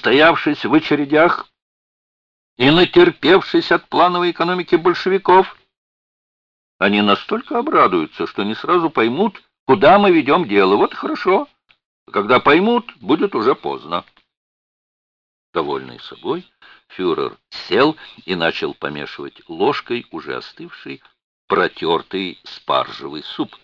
настоявшись в очередях и натерпевшись от плановой экономики большевиков. Они настолько обрадуются, что не сразу поймут, куда мы ведем дело. Вот хорошо. Когда поймут, будет уже поздно. Довольный собой, фюрер сел и начал помешивать ложкой уже остывший, протертый спаржевый суп.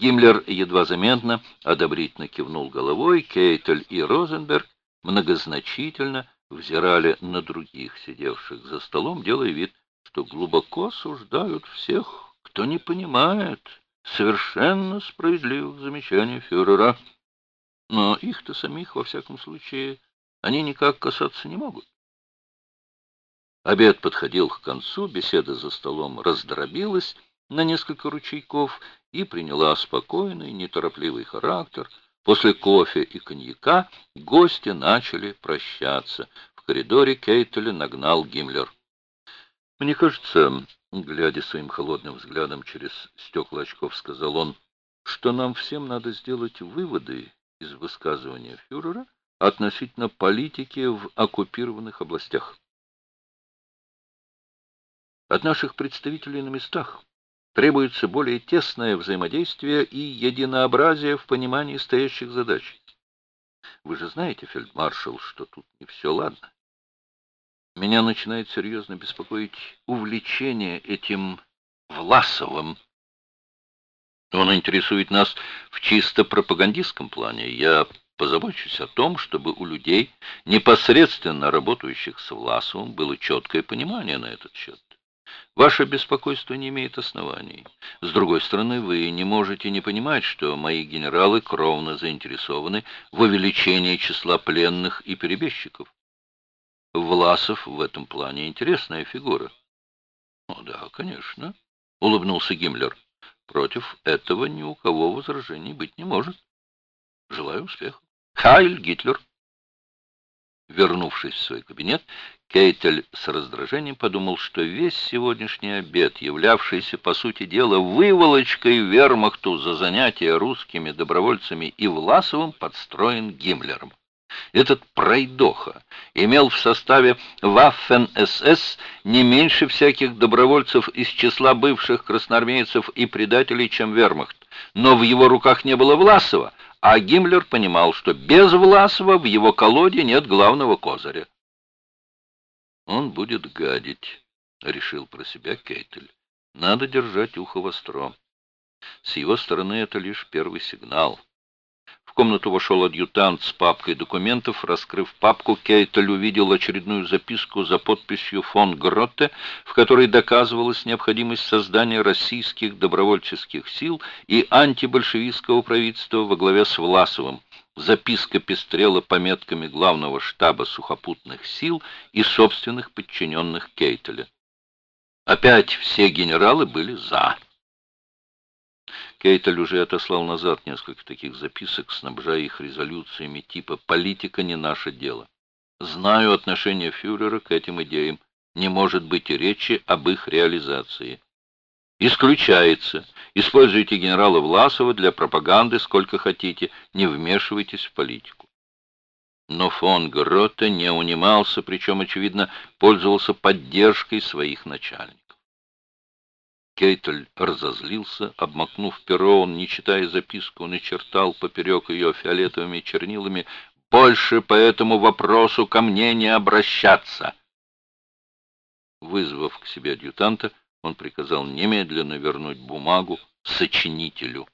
Гиммлер едва заметно одобрительно кивнул головой, Кейтель и Розенберг многозначительно взирали на других, сидевших за столом, делая вид, что глубоко осуждают всех, кто не понимает совершенно справедливых замечаний фюрера. Но их-то самих, во всяком случае, они никак касаться не могут. Обед подходил к концу, беседа за столом раздробилась на несколько ручейков и приняла спокойный, неторопливый характер. После кофе и коньяка гости начали прощаться. В коридоре Кейтеля нагнал Гиммлер. «Мне кажется, глядя своим холодным взглядом через стекла очков, сказал он, что нам всем надо сделать выводы из высказывания фюрера относительно политики в оккупированных областях. От наших представителей на местах требуется более тесное взаимодействие и единообразие в понимании стоящих задач. Вы же знаете, фельдмаршал, что тут не все ладно. Меня начинает серьезно беспокоить увлечение этим Власовым. Он интересует нас в чисто пропагандистском плане. Я позабочусь о том, чтобы у людей, непосредственно работающих с Власовым, было четкое понимание на этот счет. Ваше беспокойство не имеет оснований. С другой стороны, вы не можете не понимать, что мои генералы кровно заинтересованы в увеличении числа пленных и перебежчиков. Власов в этом плане интересная фигура. — Ну да, конечно, — улыбнулся Гиммлер. — Против этого ни у кого возражений быть не может. Желаю успеха. Хайль Гитлер! Вернувшись в свой кабинет, Кейтель с раздражением подумал, что весь сегодняшний обед, являвшийся, по сути дела, выволочкой вермахту за занятия русскими добровольцами и Власовым, подстроен Гиммлером. Этот пройдоха имел в составе Waffen-СС не меньше всяких добровольцев из числа бывших красноармейцев и предателей, чем вермахт, но в его руках не было Власова, а Гиммлер понимал, что без Власова в его колоде нет главного козыря. «Он будет гадить», — решил про себя Кейтель. «Надо держать ухо востро. С его стороны это лишь первый сигнал». В комнату вошел адъютант с папкой документов. Раскрыв папку, Кейтель увидел очередную записку за подписью фон Гротте, в которой доказывалась необходимость создания российских добровольческих сил и антибольшевистского правительства во главе с Власовым. Записка пестрела пометками главного штаба сухопутных сил и собственных подчиненных Кейтеля. Опять все генералы были «за». Кейтель уже отослал назад несколько таких записок, снабжая их резолюциями типа «политика не наше дело». Знаю отношение фюрера к этим идеям. Не может быть и речи об их реализации. Исключается. Используйте генерала Власова для пропаганды сколько хотите, не вмешивайтесь в политику. Но фон Гротте не унимался, причем, очевидно, пользовался поддержкой своих начальников. Кейтель разозлился, обмакнув перо, он, не читая записку, начертал поперек ее фиолетовыми чернилами «Больше по этому вопросу ко мне не обращаться!» Вызвав к себе адъютанта, он приказал немедленно вернуть бумагу сочинителю.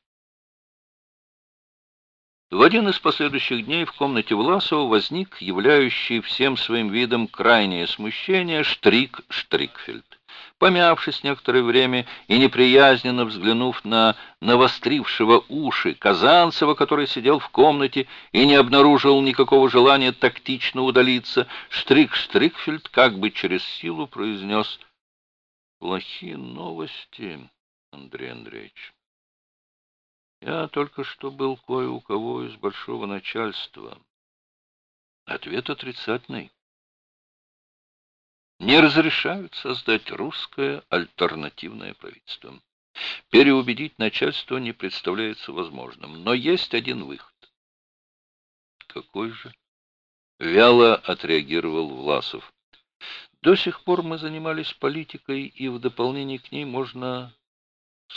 В один из последующих дней в комнате Власова возник являющий всем своим видом крайнее смущение Штрик Штрикфельд. Помявшись некоторое время и неприязненно взглянув на навострившего уши Казанцева, который сидел в комнате и не обнаружил никакого желания тактично удалиться, Штрик Штрикфельд как бы через силу произнес «Плохие новости, Андрей Андреевич». Я только что был кое у кого из большого начальства. Ответ отрицательный не разрешают создать русское альтернативное правительство. Переубедить начальство не представляется возможным, но есть один выход. Какой же? Вяло отреагировал Власов. До сих пор мы занимались политикой, и в дополнение к ней можно